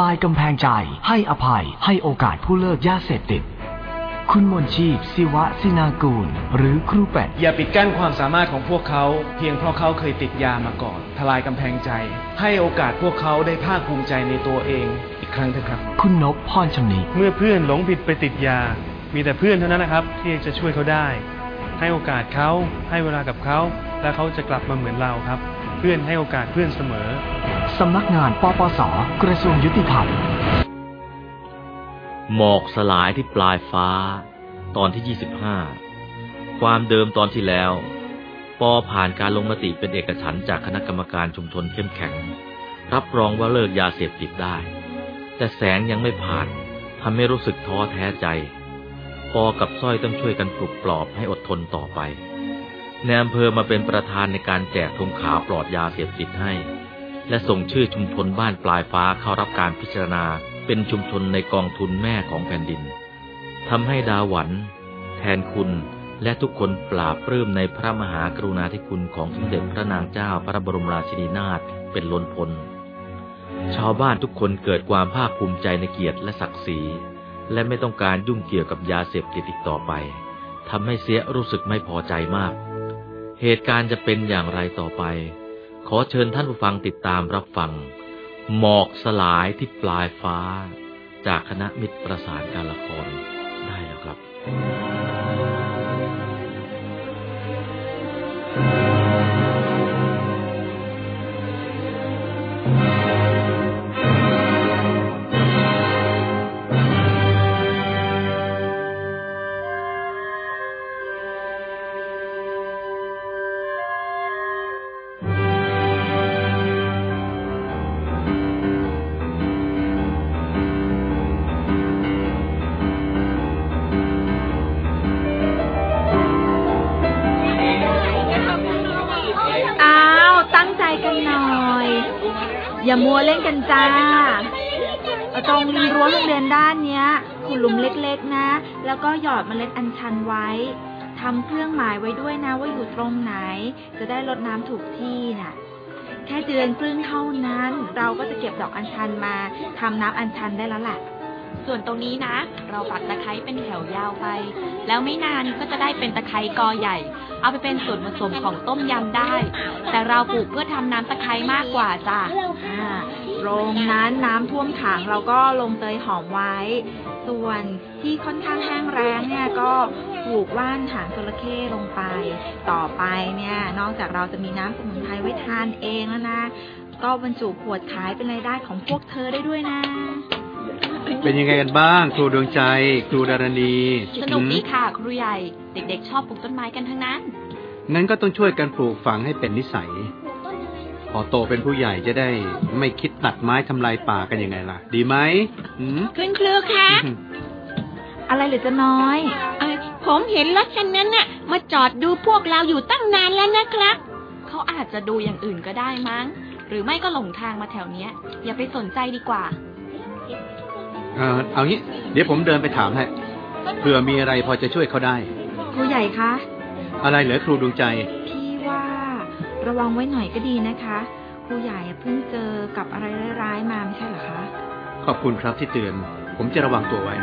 ลายกำแพงใจ ให้อภัย ให้โอกาสผู้เลิกยาเสพติด คุณมนชีพศิวะสินากูล หรือครูเป็ด อย่าปิดกั้นความสามารถของพวกเขา เพียงเพราะเขาเคยติดยามาก่อน ทลายกำแพงใจ ให้โอกาสพวกเขาได้ภาคภูมิใจในตัวเอง อีกครั้งเถอะครับ คุณนพพรชำนิเมื่อเพื่อนหลงผิดไปติดยา มีแต่เพื่อนเท่านั้นนะครับ ที่จะช่วยเขาได้ ให้โอกาสเขาให้เวลากับเขา แล้วเขาจะกลับมาเหมือนเราครับ เพื่อนให้โอกาสเพื่อนเสมอ สำนักงานปปส กระทรวงยุติธรรม หมอกสลายที่ปลายฟ้า ตอนที่ 25 ความเดิมตอนที่แล้ว ปอผ่านการลงมติเป็นเอกฉันจากคณะกรรมการชุมชนเข้มแข็ง รับรองว่าเลิกยาเสพติดได้ แต่แสงยังไม่ผ่านทำให้รู้สึกท้อแท้ใจ ปอกับสร้อยต้องช่วยกันปลุกปลอบให้อดทนต่อไปในอำเภอมาเป็นประธานในการแจกธงขาวปลอดยาเสพติดให้ และส่งชื่อชุมชนบ้านปลายฟ้าเข้ารับการพิจารณาเป็นชุมชนในกองทุนแม่ของแผ่นดินทำให้ดาหวัน แทนคุณและทุกคนปราบปลื้มในพระมหากรุณาธิคุณของสมเด็จพระนางเจ้าพระบรมราชินีนาถเป็นล้นพ้นชาวบ้านทุกคนเกิดความภาคภูมิใจในเกียรติและศักดิ์ศรี และไม่ต้องการยุ่งเกี่ยวกับยาเสพติดอีกต่อไปทำให้เสียรู้สึกไม่พอใจมาก เหตุการณ์จะเป็นอย่างไรต่อไป อเชิญท่านผู้ฟังติดตามรับฟัง หมอกสลายที่ปลายฟ้า จากคณะมิตรประสานการละครได้แล้วครับ อย่ามัวเล่นกันจ้าเอาตรงริมรั้วโรงเรียนด้านเนี้ยขุดหลุมเล็กๆนะ แล้วก็หยอดเมล็ดอัญชันไว้ทำเครื่องหมายไว้ด้วยนะว่าอยู่ตรงไหน จะได้รดน้ำถูกที่น่ะ แค่เดือนครึ่งเท่านั้น เราก็จะเก็บดอกอัญชันมาทำน้ำอัญชันได้แล้วแหละส่วนตรงนี้นะ เราปักตะไคร้เป็นแถวยาวไป แล้วไม่นานก็จะได้เป็นตะไคร้กอใหญ่ เอาไปเป็นส่วนผสมของต้มยำได้ แต่เราปลูกเพื่อทำน้ำตะไคร้มากกว่าจ้ะอ่าโรงนั้นน้ำท่วมขังเราก็ลงเตยหอมไว้ ส่วนที่ค่อนข้างแห้งแล้งเนี่ยก็ปลูกว่านหางจระเข้ลงไป ต่อไปเนี่ย นอกจากเราจะมีน้ำสมุนไพรไว้ทานเองแล้วนะ ก็บรรจุขวดขายเป็นรายได้ของพวกเธอได้ด้วยนะ เป็นยังไงกันบ้าง ครูดวงใจ ครูดารณี สนุกดีหืมค่ะ ครูใหญ่ เด็กๆ ชอบปลูกต้นไม้กันทั้งนั้น งั้นก็ต้องช่วยกันปลูกฝังให้เป็นนิสัย พอโตเป็นผู้ใหญ่จะได้ไม่คิดตัดไม้ทำลายป่ากันยังไงล่ะ ดีไหมหืมคุณครูคะอะไรหรือจะน้อยเอ่อผมเห็นรถคันนั้นน่ะ มาจอดดูพวกเราอยู่ตั้งนานแล้วนะครับ เขาอาจจะดูอย่างอื่นก็ได้มั้ง หรือไม่ก็หลงทางมาแถวเนี้ย อย่าไปสนใจดีกว่า เออเอางี้ เดี๋ยวผมเดินไปถามให้เผื่อมีอะไรพอจะช่วยเขาได้ ครูใหญ่คะ อะไรเหรอครูดวงใจ พี่ว่า ระวังไว้หน่อยก็ดีนะคะ ครูใหญ่อะเพิ่งเจอกับอะไรร้ายๆมาไม่ใช่เหรอคะ ขอบคุณครับที่เตือน ผมจะระวังตัวไว้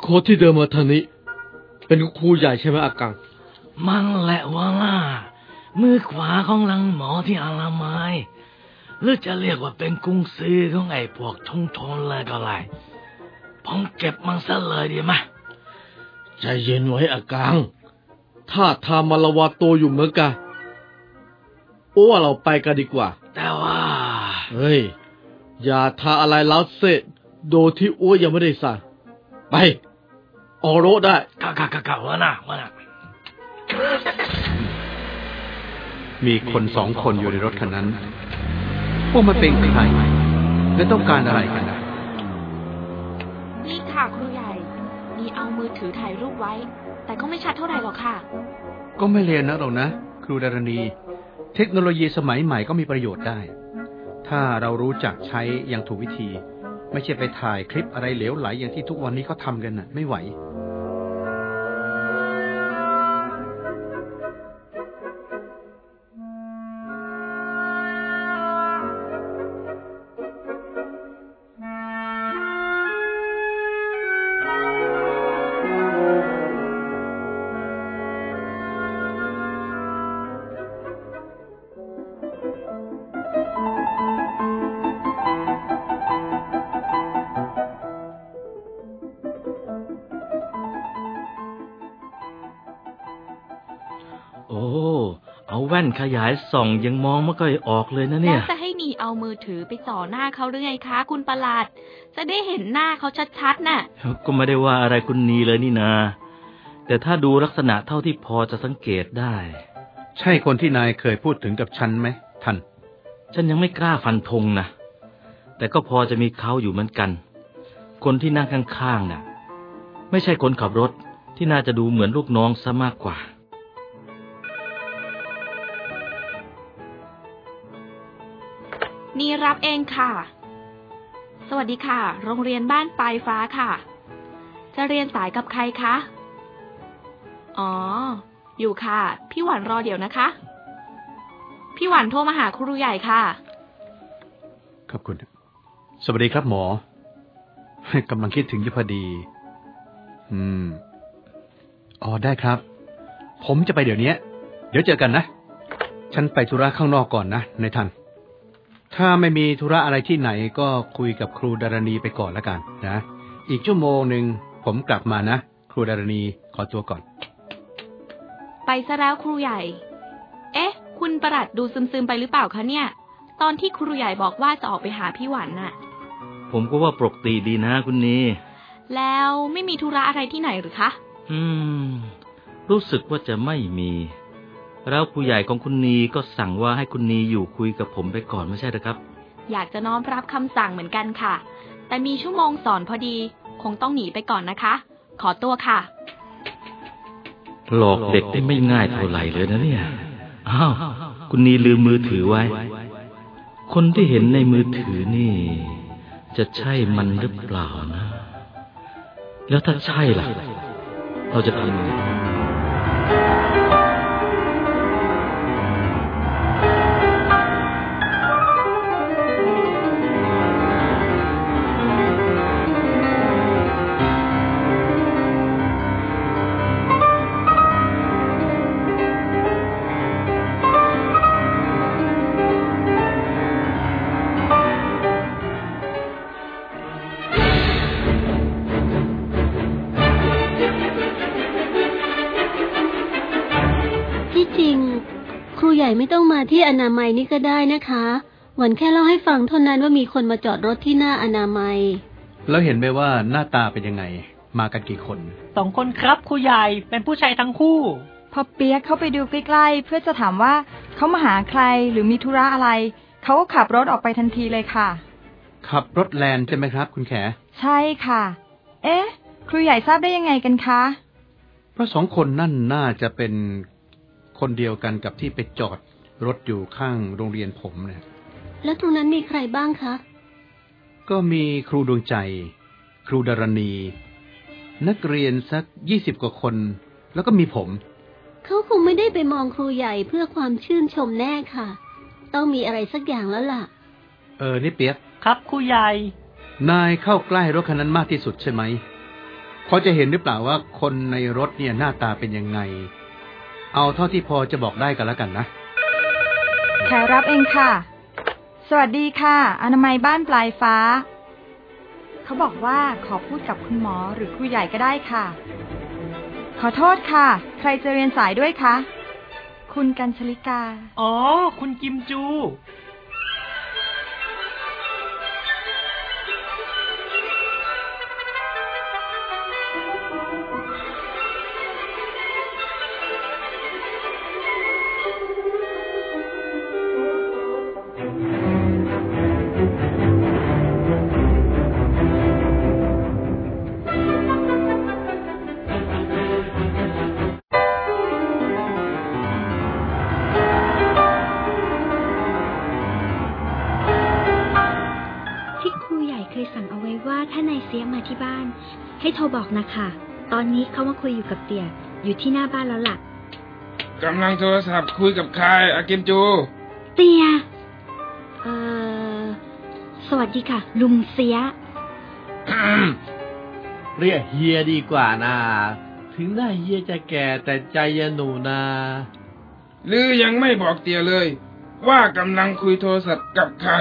โค้ดที่เดินมาทางนี้ เป็นครูใหญ่ใช่ไหมอากัง มันแหละว่าล่ะมือขวาของลังหมอที่อนามัยหรือจะเรียกว่าเป็นกุงซือของไอ้พวกชงชนเลยก็ได้ผมเก็บมันซะเลยดีไหมใจเย็นไว้อากังถ้าทามาละวาตัวอยู่เหมือนกันโอ้ว่าเราไปกันดีกว่า แต่ว่า เฮ้ย อย่าทาอะไรแล้วเสร็จ โดยที่อ้วยังไม่ได้สั่ง ไป ออกรถได้กะกะกะกะวะนะวะนะมีคนสองคนอยู่ในรถคันนั้น พวกมันเป็นใคร และต้องการอะไรกันนะนี่ค่ะครูใหญ่ มีเอามือถือถ่ายรูปไว้ แต่ก็ไม่ชัดเท่าไหร่หรอกค่ะ ก็ไม่เรียนนะหรอกนะ ครูดารณี เทคโนโลยีสมัยใหม่ก็มีประโยชน์ได้ ถ้าเรารู้จักใช้อย่างถูกวิธี ไม่ใช่ไปถ่ายคลิปอะไรเหลวไหลอย่างที่ทุกวันนี้เขาทำกันน่ะ ไม่ไหว ขยายส่องยังมองไม่ค่อยออกเลยนะแล้เนี่วยจะให้หนีเอามือถือไปจ่อหน้าเขาหรือไงคะ คุณประหลาด จะได้เห็นหน้าเขาชัดๆน่ะ ก็ไม่ได้ว่าอะไรคุณนีเลยนี่นา แต่ถ้าดูลักษณะเท่าที่พอจะสังเกตได้ ใช่คนที่นายเคยพูดถึงกับฉันไหมท่าน ฉันยังไม่กล้าฟันธงนะ แต่ก็พอจะมีเขาอยู่เหมือนกัน คนที่นั่งข้างๆน่ะ ไม่ใช่คนขับรถที่น่าจะดูเหมือนลูกน้องซะมากกว่า นี่รับเองค่ะ สวัสดีค่ะ โรงเรียนบ้านปลายฟ้าค่ะ จะเรียนสายกับใครคะ อ๋อ อยู่ค่ะ พี่หวานรอเดี๋ยวนะคะ พี่หวานโทรมาหาครูใหญ่ค่ะ ขอบคุณ สวัสดีครับหมอ กำลังคิดถึงยู่พอดี อืม อ๋อ ได้ครับ ผมจะไปเดี๋ยวนี้ เดี๋ยวเจอกันนะ ฉันไปธุระข้างนอกก่อนนะ ในทัน ถ้าไม่มีธุระอะไรที่ไหนก็คุยกับครูดารณีไปก่อนแล้วกันนะ อีกชั่วโมงหนึ่งผมกลับมานะ ครูดารณีขอตัวก่อน ไปซะแล้วครูใหญ่ เอ๊ะ คุณประหลัดดูซึมๆไปหรือเปล่าคะเนี่ย ตอนที่ครูใหญ่บอกว่าจะออกไปหาพี่หวานน่ะ ผมก็ว่าปกติดีนะคุณนีแล้วไม่มีธุระอะไรที่ไหนหรือคะ อืม รู้สึกว่าจะไม่มี แล้วผู้ใหญ่ของคุณนีก็สั่งว่าให้คุณนีอยู่คุยกับผมไปก่อนไม่ใช่หรือครับ อยากจะน้อมรับคำสั่งเหมือนกันค่ะ แต่มีชั่วโมงสอนพอดี คงต้องหนีไปก่อนนะคะ ขอตัวค่ะ หลอกเด็กได้ไม่ง่ายเท่าไหร่เลยนะเนี่ยอ้าวคุณนีลืมมือถือไว้ คนที่เห็นในมือถือนี่ จะใช่มันหรือเปล่านะ แล้วถ้าใช่ล่ะ เราจะทำยังไง องมาที่อนามัยนี่ก็ได้นะคะ หวันแค่เล่าให้ฟังเท่านั้นว่ามีคนมาจอดรถที่หน้าอนามัย แล้วเห็นไหมว่าหน้าตาเป็นยังไง มากันกี่คนสองคนครับครูใหญ่เป็นผู้ชายทั้งคู่ พอเปียกเข้าไปดูใกล้ๆ เพื่อจะถามว่าเขามาหาใครหรือมีธุระอะไร เขาก็ขับรถออกไปทันทีเลยค่ะ ขับรถแลนใช่ไหมครับ คุณแข ใช่ค่ะ เอ๊ะ ครูใหญ่ทราบได้ยังไงกันคะเพราะสองคนนั่นน่าจะเป็นคนเดียวกันกับที่ไปจอด รถอยู่ข้างโรงเรียนผมเนี่ย แล้วตรงนั้นมีใครบ้างคะ ก็มีครูดวงใจ ครูดารณี นักเรียนสักยี่สิบกว่าคน แล้วก็มีผม เขาคงไม่ได้ไปมองครูใหญ่เพื่อความชื่นชมแน่ค่ะ ต้องมีอะไรสักอย่างแล้วล่ะ เออ นี่เปียก ครับครูใหญ่ นายเข้าใกล้รถคันนั้นมากที่สุดใช่ไหมพอจะเห็นหรือเปล่าว่าคนในรถเนี่ยหน้าตาเป็นยังไง เอาเท่าที่พอจะบอกได้กันแล้วกันนะ แขรับเองค่ะ สวัสดีค่ะ อนามัยบ้านปลายฟ้า เขาบอกว่าขอพูดกับคุณหมอหรือครูใหญ่ก็ได้ค่ะ ขอโทษค่ะ ใครจะเรียนสายด้วยคะ คุณกัญชลิกา อ๋อ คุณกิมจู ให้โทรบอกนะคะ ตอนนี้เขามาคุยอยู่กับเตี่ยอยู่ที่หน้าบ้านแล้วล่ะกำลังโทรศัพท์คุยกับใครอากิมจู เตี่ยเอ่อ สวัสดีค่ะ ลุงเสีย เรียกเฮียดีกว่านะ ถึงหน้าเฮียจะแก่แต่ใจยหนูนะหรือยังไม่บอกเตียเลย ว่ากำลังคุยโทรศัพท์กับใคร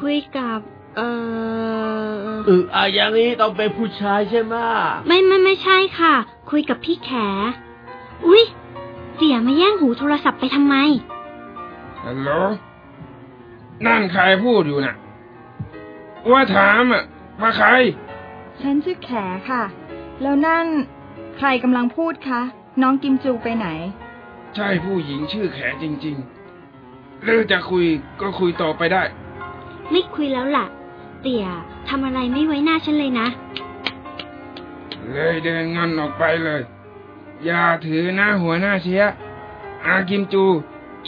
คุยกับ เอ่อเอออะอย่างนี้ต้องเป็นผู้ชายใช่ไหมไม่ไม่ไม่ใช่ค่ะ คุยกับพี่แข อุ๊ยเตี่ยมาแย่งหูโทรศัพท์ไปทำไม ฮัลโหล นั่นใครพูดอยู่น่ะ ว่าถามอะว่าใคร ฉันชื่อแขค่ะ แล้วนั่นใครกำลังพูดคะ น้องกิมจูไปไหน ใช่ผู้หญิงชื่อแขจริงๆหรือจะคุยก็คุยต่อไปได้ ไม่คุยแล้วล่ะ เตี่ยทำอะไรไม่ไว้หน้าฉันเลยนะ เลยเดินงอนออกไปเลย อย่าถือหน้าหัวหน้าเชียอากิมจู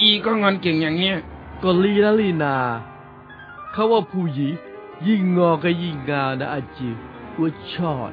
อีก็งอนเก่งอย่างเงี้ยก็ลีนะลีนา เขาว่าผู้หญิงยิ่งงอก็ยิ่งงามนะอาจิว่าชอด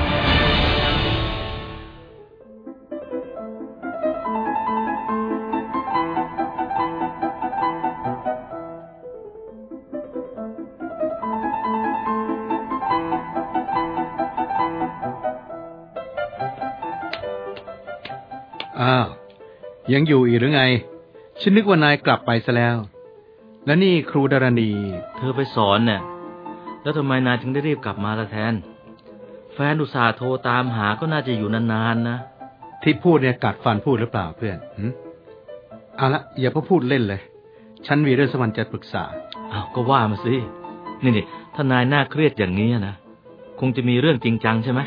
อยู่อีกหรือไง ฉันนึกว่านายกลับไปซะแล้ว แล้วนี่ครูดารณี เธอไปสอนเนี่ยแล้วทำไมนายถึงได้รีบกลับมาละแทน แฟนอุตส่าห์โทรตามหาก็น่าจะอยู่นานๆนะ ที่พูดเนี่ยกัดฟันพูดหรือเปล่าเพื่อนหึเอาละอย่าเพิ่งพูดเล่นเลย ฉันมีเรื่องสมันจะปรึกษาอ้าวก็ว่ามาสิ นี่นี่ถ้านายน่าเครียดอย่างนี้นะ คงจะมีเรื่องจริงจังใช่ไหม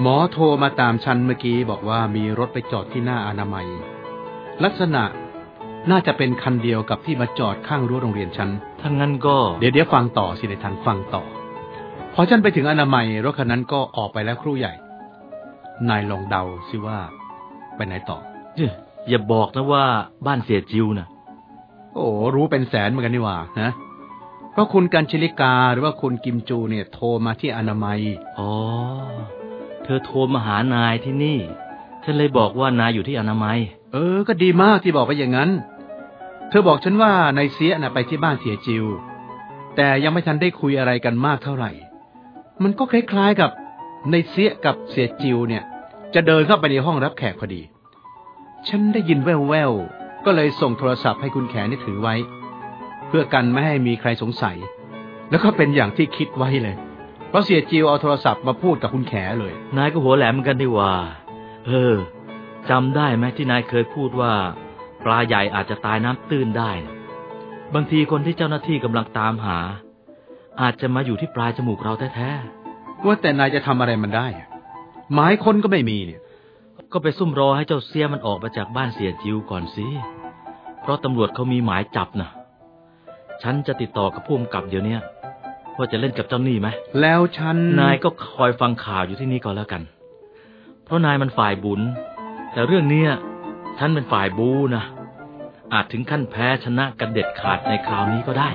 หมอโทรมาตามฉันเมื่อกี้บอกว่ามีรถไปจอดที่หน้าอนามัย ลักษณะน่าจะเป็นคันเดียวกับที่มาจอดข้างรั้วโรงเรียนฉัน ถ้างั้นก็ เดี๋ยวเดี๋ยวฟังต่อสิในทันฟังต่อ พอฉันไปถึงอนามัยรถคันนั้นก็ออกไปแล้วครู่ใหญ่ นายลองเดาสิว่า ไปไหนต่อ อย่าบอกนะว่าบ้านเสียจิวนะโอ้รู้เป็นแสนเหมือนกันนี่หว่านะเพราะคุณกัญชลิกาหรือว่าคุณกิมจูเนี่ย โทรมาที่อนามัย อ๋อ เธอโทรมาหานายที่นี่ ฉันเลยบอกว่านายอยู่ที่อนามัย เออ ก็ดีมากที่บอกไปอย่างนั้น เธอบอกฉันว่านายเสียนะไปที่บ้านเสียจิว แต่ยังไม่ทันได้คุยอะไรกันมากเท่าไหร่ มันก็คล้ายๆกับในเสียกับเสียจิวเนี่ย จะเดินเข้าไปในห้องรับแขกพอดี ฉันได้ยินแว่วๆ ก็เลยส่งโทรศัพท์ให้คุณแขนี่ถือไว้ เพื่อกันไม่ให้มีใครสงสัย แล้วก็เป็นอย่างที่คิดไว้เลย เพราะเสียจิวเอาโทรศัพท์มาพูดกับคุณแขเลย นายก็หัวแหลมเหมือนกันดีว่า เออ จำได้ไหมที่นายเคยพูดว่า ปลาใหญ่อาจจะตายน้ำตื้นได้ บางทีคนที่เจ้าหน้าที่กำลังตามหา อาจจะมาอยู่ที่ปลายจมูกเราแท้ๆว่าแต่นายจะทำอะไรมันได้ หมายคนก็ไม่มีเนี่ย ก็ไปซุ่มรอให้เจ้าเสียมันออกมาจากบ้านเสียจิวก่อนสิเพราะตำรวจเขามีหมายจับนะฉันจะติดต่อกับผู้กำกับเดี๋ยวนี้ว่าจะเล่นกับเจ้าหนี้ไหม แล้วฉัน นายก็คอยฟังข่าวอยู่ที่นี่ก่อนแล้วกัน เพราะนายมันฝ่ายบุญ แต่เรื่องเนี้ยฉันเป็นฝ่ายบูนะ อาจถึงขั้นแพ้ชนะกันเด็ดขาดในคราวนี้ก็ได้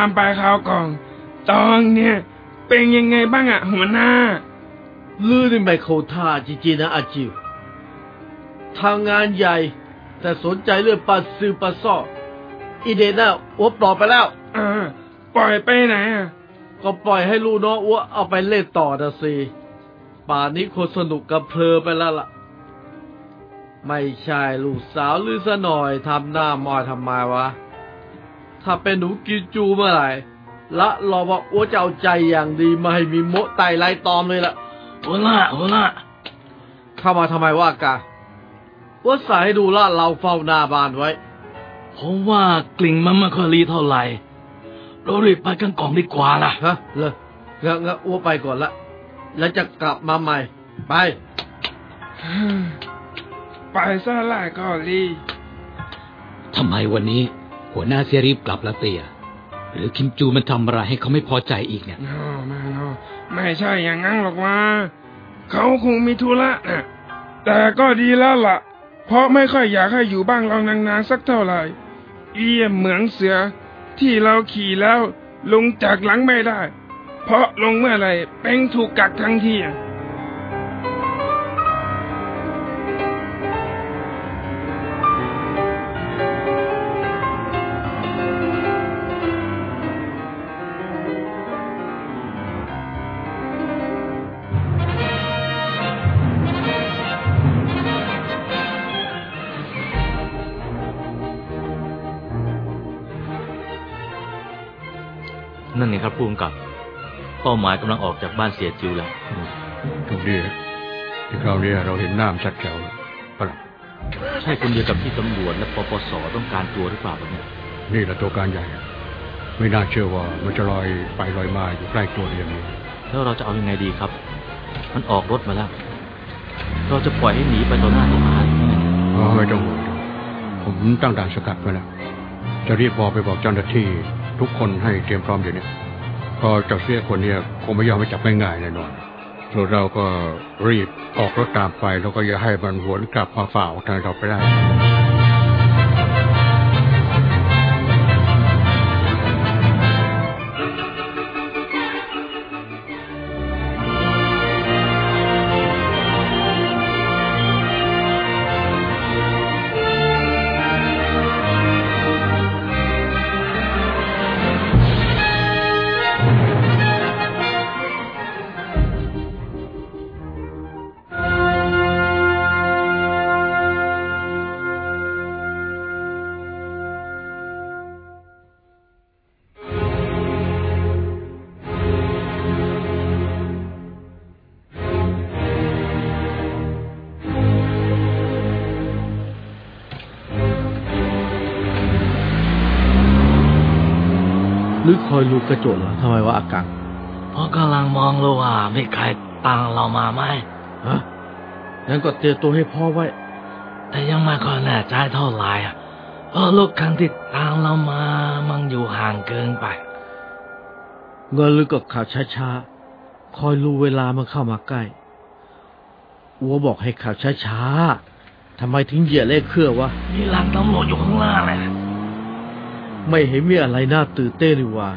ามไปข่าวกล่อง ตองเนี่ย เป็นยังไงบ้างอะหัวหน้าลือนี่ไม่เข้าท่าจริงๆนะอาจิวทางงานใหญ่ แต่สนใจเรื่องปัดซือปัดซ่ออีเดน่าอัวปลอบไปแล้วเออปล่อยไปไหนอะก็ปล่อยให้ลูกน้องอัวเอาไปเล่นต่อนะสิป่านนี้คนสนุกกับเพลอไปแล้วล่ะ ไม่ใช่ลูกสาวลือซะหน่อยทำหน้ามอยทำไมวะ ถ้าเป็นหนูกินจูเมื่อไหร่ ละรอว่าอัวจะเอาใจอย่างดีมาให้มีโมะไตไล่ตอมเลยล่ะหัวหน้าหัวหน้าเข้ามาทำไมว่ากะว่าสายให้ดูลาดเราเฝ้าหน้าบ้านไว้ ผมว่ากลิ่งมันไม่ค่อยรีเท่าไหร่ เรารีบไปกันกล่องดีกว่าล่ะฮะเลยงั้นงั้นอ้วไปก่อนละ แล้วจะกลับมาใหม่ ไป ไปซะละก็รีทำไมวันนี้ หัวหน้าเสียรีบกลับละเตีย หรือคิมจูมันทำอะไรให้เขาไม่พอใจอีกเนี่ยโน่มาโน่ไม่ใช่อย่างนั้นหรอกว่า เขาคงมีธุระนะแต่ก็ดีแล้วล่ะ เพราะไม่ค่อยอยากให้อยู่บ้านเรานานๆสักเท่าไหร่เอี้ยเหมืองเสือที่เราขี่แล้วลงจากหลังไม่ได้ เพราะลงเมื่อไหร่เป้งถูกกักทั้งที่ นั่นไงครับผู้กำกับเป้าหมายกำลังออกจากบ้านเสียจิวแล้วตรงนี้ที่คราวนี้เราเห็นน้ำชัดแจ๋วปะล่ะใช่คนเดียวกับที่ตำรวจและปปสต้องการตัวหรือเปล่าครับเนี่ยนี่แหละตัวการใหญ่อะไม่น่าเชื่อว่ามันจะลอยไปลอยมาอยู่ใกล้ตัวเรียางนี้แล้วเราจะเอายังไงดีครับ มันออกรถมาแล้ว เราจะปล่อยให้หนีไปต่อหน้าต่อตาหรือไงอ๋อไม่ต้องห่วงผมตั้งด่านสกัดไว้แล้วจะรีบบอกไปบอกเจ้าหน้าที่ ทุกคนให้เตรียมพร้อมเดี๋ยวนี้พอจับเสี้ยคนเนี่ยคงไม่ยอมไปจับง่ายๆแน่นอนส่วนเราก็รีบออกรถตามไปแล้วก็อย่าให้มันหวนกลับมาฝ่าทางเราไปได้ รือคอยลูกกระโจนเหรอทำไมวะอากังเพราะกำลังมองเลยว่ามีใครตามเรามาไหมฮะงั้นก็เตรียมตัวให้พ่อไว้ แต่ยังไม่ค่อยแน่ใจเท่าไหร่อะเพราะรถคันที่ตามเรามามันอยู่ห่างเกินไป เงินหรือก็ข่าวช้าๆ คอยรู้เวลามันเข้ามาใกล้อัวบอกให้ข่าวช้าๆทำไมถึงเหยียดเลขเครือวะ มีหลังตำรวจอยู่ข้างล่างเลย ไม่เห็นมีอะไรน่าตื่นเต้นเลยว่ะ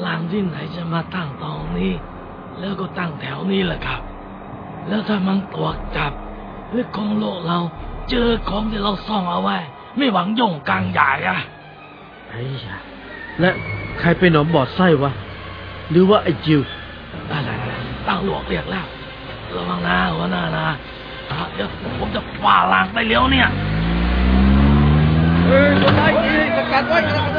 หลังที่ไหนจะมาตั้งตรงนี้ แล้วก็ตั้งแถวนี้แหละครับ แล้วถ้ามันตรวจจับหรือของโลกเราเจอของที่เราซ่องเอาไว้ ไม่หวังย่งกลางใหญ่อะไอ้ยาและใครเป็นหนอมบอดไส้วะ หรือว่าไอ้จิวอะไรๆตั้งหลวงเรียกแล้วระวังนะหัวหน้านะอะเดี๋ยวผมจะฝ่าหลังไปเลี้ยวเนี่ย เฮ้ยตัวไหนสกัดไว้สกัดไ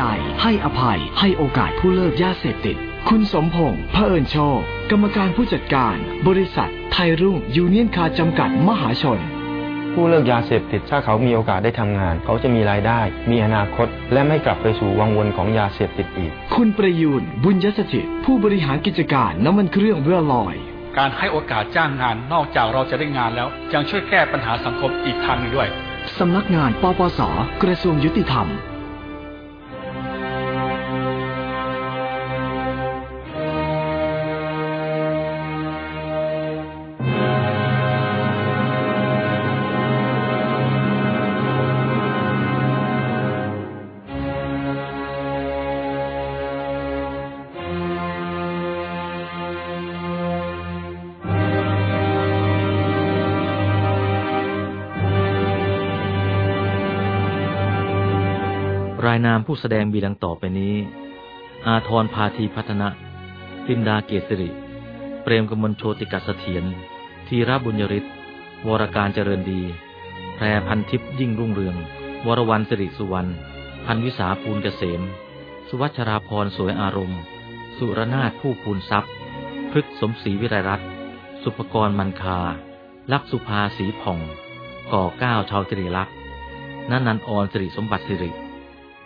ใจ ให้อภัย ให้โอกาสผู้เลิกยาเสพติด คุณสมพงษ์เผอิญโชค กรรมการผู้จัดการ บริษัท ไทยรุ่งยูเนียนคาร์จำกัดมหาชน ผู้เลิกยาเสพติดถ้าเขามีโอกาสได้ทำงาน เขาจะมีรายได้ มีอนาคต และไม่กลับไปสู่วังวนของยาเสพติดอีก คุณประยูนบุญยสถิตผู้บริหารกิจการน้ำมันเครื่องเรือลอยการให้โอกาสจ้างงานนอกจากเราจะได้งานแล้ว ยังช่วยแก้ปัญหาสังคมอีกทางหนึงด้วย สำนักงานปปส กระทรวงยุติธรรมายนามผู้แสดงมีดังต่อไปนี้ อาทรพาธีพัฒนะลินดาเกษริ เปรมกมลโชติกัสเถียรธีระบุญยริศวรการเจริญดี แพรพันทิพย์ยิ่งรุ่งเรือง วรวันสิริสุวรรณ พันวิสาภูลเกษม สุวัชราพรสวยอารมณ์ สุรนาถผู้ภูนทรัพย์ พฤกสมศรีวิไรรัตสุภกรมันคา ลักษุภาสีผ่อง ก่อเก้าชาวสิริลักษณ์นันนันออนสิริสมบัติสิริ